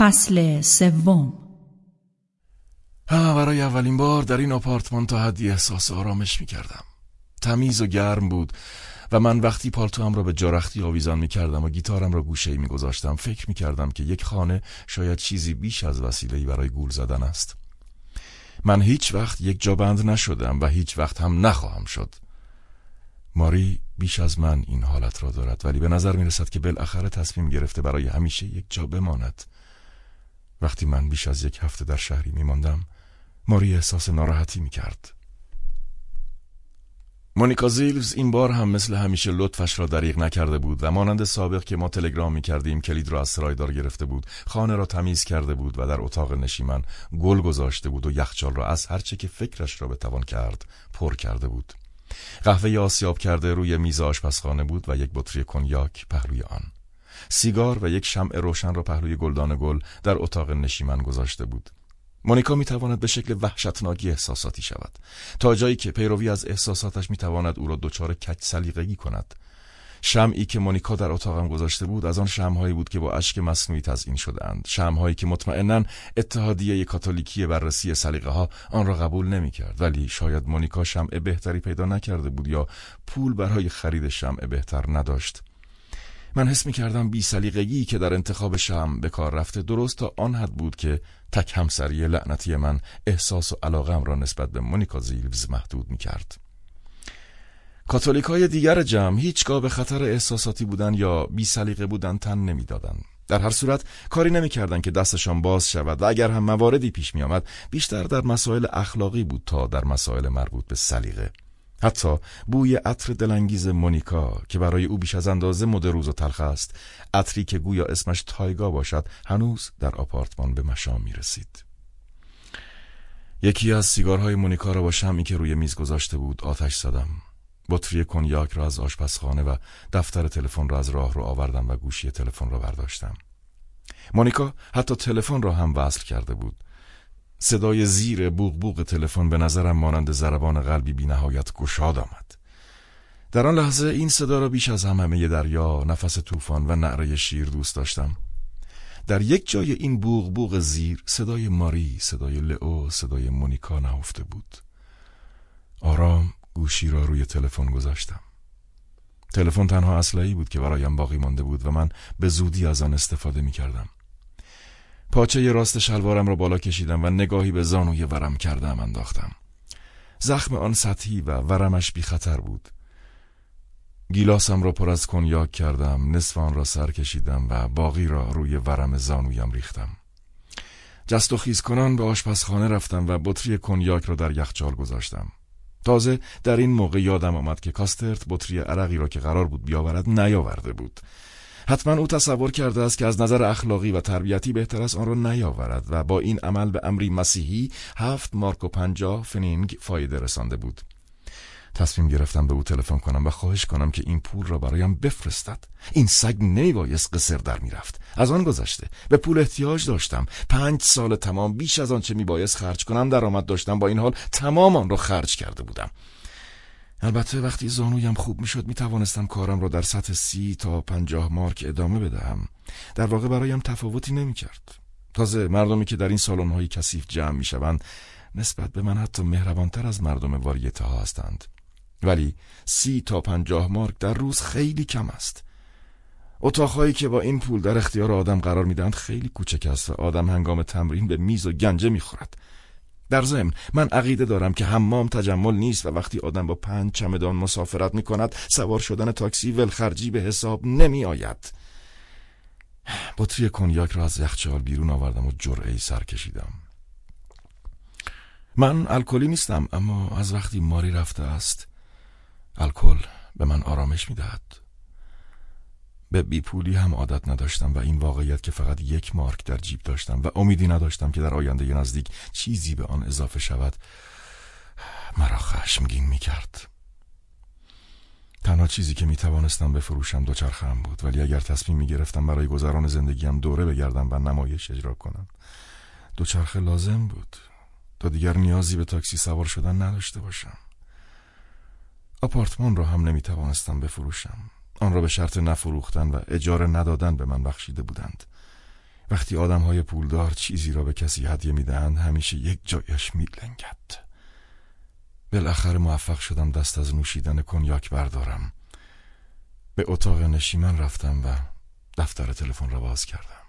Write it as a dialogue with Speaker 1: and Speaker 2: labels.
Speaker 1: فصل سوم.
Speaker 2: برای اولین بار در این آپارتمان تا حدی احساس آرامش می کردم تمیز و گرم بود و من وقتی پالتوام را به جارختی آویزان می کردم و گیتارم را گوشه می گذاشتم فکر می کردم که یک خانه شاید چیزی بیش از وسیله‌ای برای گول زدن است. من هیچ وقت یک جابند نشدم و هیچ وقت هم نخواهم شد. ماری بیش از من این حالت را دارد ولی به نظر می رسد که بالاخره تصمیم گرفته برای همیشه یک جا بماند. وقتی من بیش از یک هفته در شهری می ماندم ماری احساس ناراحتی می کرد مونیکا زیلز این بار هم مثل همیشه لطفش را دریغ نکرده بود و مانند سابق که ما تلگرام می کردیم کلید را از سرایدار گرفته بود خانه را تمیز کرده بود و در اتاق نشیمن گل گذاشته بود و یخچال را از هرچه که فکرش را بتوان کرد پر کرده بود. قهوه آسیاب کرده روی میز آشپزخانه بود و یک بطری کنیاک پهلوی آن. سیگار و یک شمع روشن را پهلوی گلدان گل در اتاق نشیمن گذاشته بود. مونیکا می تواند به شکل وحشتناکی احساساتی شود. تا جایی که پیروی از احساساتش می تواند او را دچار کج سلیقگی کند. شمعی که مونیکا در اتاقم گذاشته بود از آن شمعهایی بود که با اشک مصنوعی تزیین شدهاند. شمعهایی که مطمئنا اتحادیه کاتولیکی بررسی سلیقه ها آن را قبول نمی کرد ولی شاید مونیکا شمع بهتری پیدا نکرده بود یا پول برای خرید شمع بهتر نداشت. من حس می کردم بی سلیقگی که در انتخاب شم به کار رفته درست تا آن حد بود که تک همسری لعنتی من احساس و علاقم را نسبت به مونیکا زیلوز محدود می کرد. کاتولیک های دیگر جمع هیچگاه به خطر احساساتی بودن یا بی سلیقه بودن تن نمی‌دادند. در هر صورت کاری نمی‌کردند که دستشان باز شود و اگر هم مواردی پیش می آمد بیشتر در مسائل اخلاقی بود تا در مسائل مربوط به سلیقه. حتی بوی عطر دلانگیز مونیکا که برای او بیش از اندازه مدروز و تلخ است عطری که گویا اسمش تایگا باشد هنوز در آپارتمان به مشام می رسید یکی از سیگارهای مونیکا را با شمی که روی میز گذاشته بود آتش زدم. بطری کنیاک را از آشپزخانه و دفتر تلفن را از راه رو آوردم و گوشی تلفن را برداشتم. مونیکا حتی تلفن را هم وصل کرده بود. صدای زیر بوغ بوغ تلفن به نظرم مانند ضربان قلبی بی نهایت گشاد آمد. در آن لحظه این صدا را بیش از همه دریا نفس طوفان و نعره شیر دوست داشتم. در یک جای این بوغ بوغ زیر صدای ماری صدای لئو صدای مونیکا نهفته بود. آرام گوشی را روی تلفن گذاشتم. تلفن تنها اسلحه‌ای بود که برایم باقی مانده بود و من به زودی از آن استفاده می کردم پاچه راست شلوارم را بالا کشیدم و نگاهی به زانوی ورم کردم انداختم. زخم آن سطحی و ورمش بی خطر بود. گیلاسم را پر از کنیاک کردم نصف آن را سر کشیدم و باقی را روی ورم زانویم ریختم. جست و خیز کنان به آشپزخانه رفتم و بطری کنیاک را در یخچال گذاشتم. تازه در این موقع یادم آمد که کاسترت بطری عرقی را که قرار بود بیاورد نیاورده بود. حتما او تصور کرده است که از نظر اخلاقی و تربیتی بهتر است آن را نیاورد و با این عمل به امری مسیحی هفت مارک و پنجاه فنینگ فایده رسانده بود. تصمیم گرفتم به او تلفن کنم و خواهش کنم که این پول را برایم بفرستد. این سگ نمیبایست قصر در می‌رفت. از آن گذشته به پول احتیاج داشتم. پنج سال تمام بیش از آنچه میبایست خرج کنم درآمد داشتم. با این حال تمام آن را خرج کرده بودم. البته وقتی زانویم خوب می‌شد می توانستم کارم را در سطح سی تا پنجاه مارک ادامه بدهم. در واقع برایم تفاوتی نمی کرد تازه مردمی که در این سالن های کثیف جمع می شوند نسبت به من حتی مهربانتر از مردم واریته ها هستند. ولی سی تا پنجاه مارک در روز خیلی کم است. اتاقهایی که با این پول در اختیار آدم قرار می‌دهند خیلی کوچک است و آدم هنگام تمرین به میز و گنجه می‌خورد. در ضمن من عقیده دارم که حمام تجمل نیست و وقتی آدم با پنج چمدان مسافرت می کند سوار شدن تاکسی ولخرجی به حساب نمی آید بطری کنیاک را از یخچال بیرون آوردم و جرعه سر کشیدم من الکلی نیستم اما از وقتی ماری رفته است الکل به من آرامش می دهد. به بیپولی هم عادت نداشتم و این واقعیت که فقط یک مارک در جیب داشتم و امیدی نداشتم که در آینده نزدیک چیزی به آن اضافه شود مرا خشمگین می کرد تنها چیزی که می توانستم بفروشم دوچرخم بود ولی اگر تصمیم می گرفتم برای گذران زندگیم دوره بگردم و نمایش اجرا کنم دوچرخه لازم بود. تا دیگر نیازی به تاکسی سوار شدن نداشته باشم. آپارتمان را هم نمی توانستم بفروشم. آن را به شرط نفروختن و اجاره ندادن به من بخشیده بودند. وقتی آدم های پولدار چیزی را به کسی هدیه می‌دهند همیشه یک جایش میلنگد. بالاخره موفق شدم دست از نوشیدن کنیاک بردارم. به اتاق نشیمن رفتم و دفتر تلفن را باز کردم.